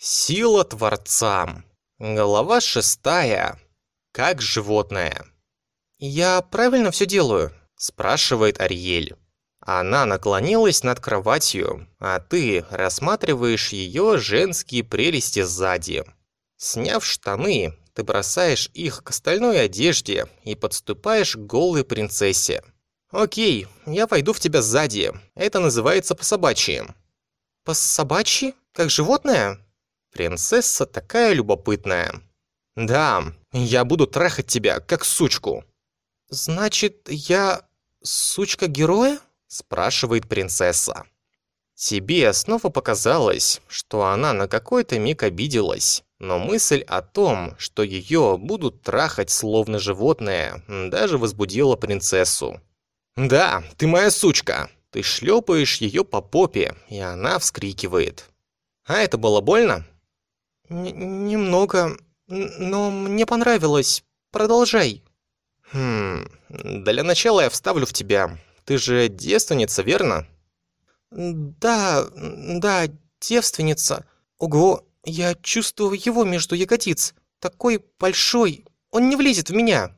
Сила Творца. Глава шестая. Как животное. «Я правильно все делаю?» – спрашивает Ариэль. Она наклонилась над кроватью, а ты рассматриваешь ее женские прелести сзади. Сняв штаны, ты бросаешь их к остальной одежде и подступаешь к голой принцессе. «Окей, я войду в тебя сзади. Это называется по-собачьи». «По-собачьи? Как животное?» Принцесса такая любопытная. Да, я буду трахать тебя, как сучку. Значит, я сучка героя? Спрашивает принцесса. Тебе снова показалось, что она на какой-то миг обиделась, но мысль о том, что ее будут трахать словно животное, даже возбудила принцессу. «Да, ты моя сучка!» Ты шлепаешь ее по попе, и она вскрикивает. «А это было больно?» «Немного, но мне понравилось. Продолжай». «Хм, для начала я вставлю в тебя. Ты же девственница, верно?» «Да, да, девственница. Ого, я чувствую его между ягодиц. Такой большой, он не влезет в меня».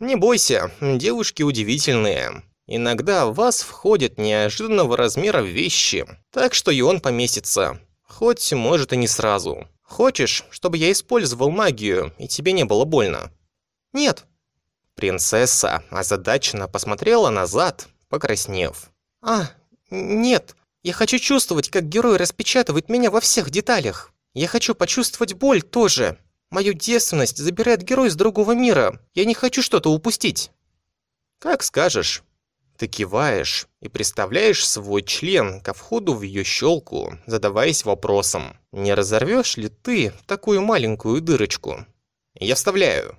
«Не бойся, девушки удивительные. Иногда в вас входят неожиданного размера вещи, так что и он поместится. Хоть, может, и не сразу. Хочешь, чтобы я использовал магию, и тебе не было больно?» «Нет». Принцесса озадаченно посмотрела назад, покраснев. «А, нет. Я хочу чувствовать, как герой распечатывает меня во всех деталях. Я хочу почувствовать боль тоже. Мою девственность забирает герой из другого мира. Я не хочу что-то упустить». «Как скажешь». Ты киваешь и представляешь свой член ко входу в ее щелку, задаваясь вопросом, не разорвешь ли ты такую маленькую дырочку? Я вставляю.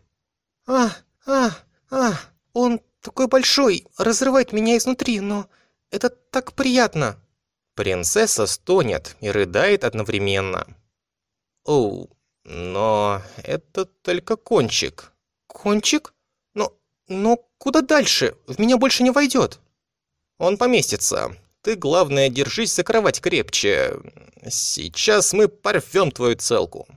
А, а, а, он такой большой, разрывает меня изнутри, но это так приятно. Принцесса стонет и рыдает одновременно. Оу, но это только кончик. Кончик? «Но куда дальше? В меня больше не войдет». «Он поместится. Ты, главное, держись за кровать крепче. Сейчас мы порвем твою целку».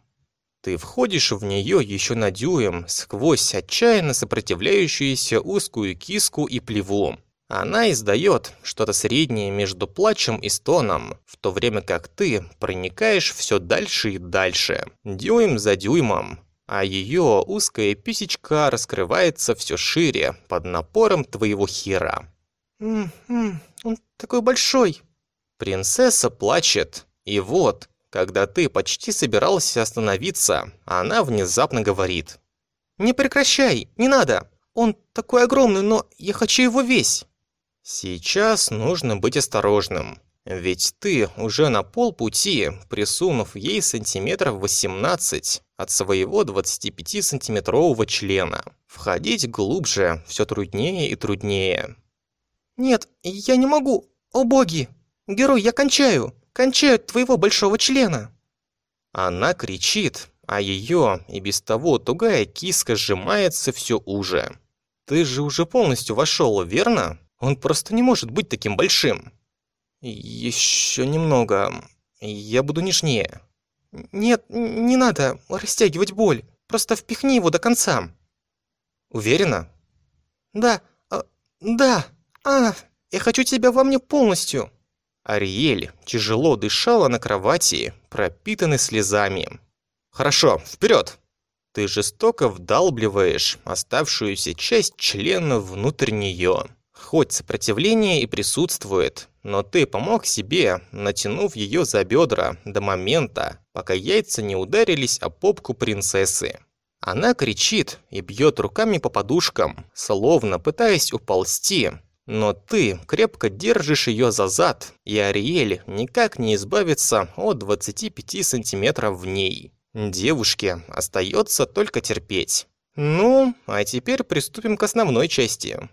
Ты входишь в нее еще на дюйм, сквозь отчаянно сопротивляющуюся узкую киску и плеву. Она издает что-то среднее между плачем и стоном, в то время как ты проникаешь все дальше и дальше, дюйм за дюймом, а ее узкая писечка раскрывается все шире под напором твоего хера. «М-м, он такой большой!» Принцесса плачет, и вот, когда ты почти собирался остановиться, она внезапно говорит. «Не прекращай, не надо! Он такой огромный, но я хочу его весь!» Сейчас нужно быть осторожным. Ведь ты уже на полпути, присунув ей сантиметров 18 от своего 25-сантиметрового члена. Входить глубже все труднее и труднее. «Нет, я не могу! О боги! Герой, я кончаю! Кончаю твоего большого члена!» Она кричит, а ее и без того тугая киска сжимается все уже. «Ты же уже полностью вошел, верно? Он просто не может быть таким большим!» «Еще немного. Я буду нежнее». «Нет, не надо растягивать боль. Просто впихни его до конца». «Уверена?» «Да, а, да, а, я хочу тебя во мне полностью». Ариэль тяжело дышала на кровати, пропитанной слезами. «Хорошо, вперед!» Ты жестоко вдалбливаешь оставшуюся часть члена внутрь нее. Хоть сопротивление и присутствует, но ты помог себе, натянув ее за бедра до момента, пока яйца не ударились о попку принцессы. Она кричит и бьет руками по подушкам, словно пытаясь уползти, но ты крепко держишь ее за зад, и Ариэль никак не избавится от 25 сантиметров в ней. Девушке остается только терпеть. Ну, а теперь приступим к основной части.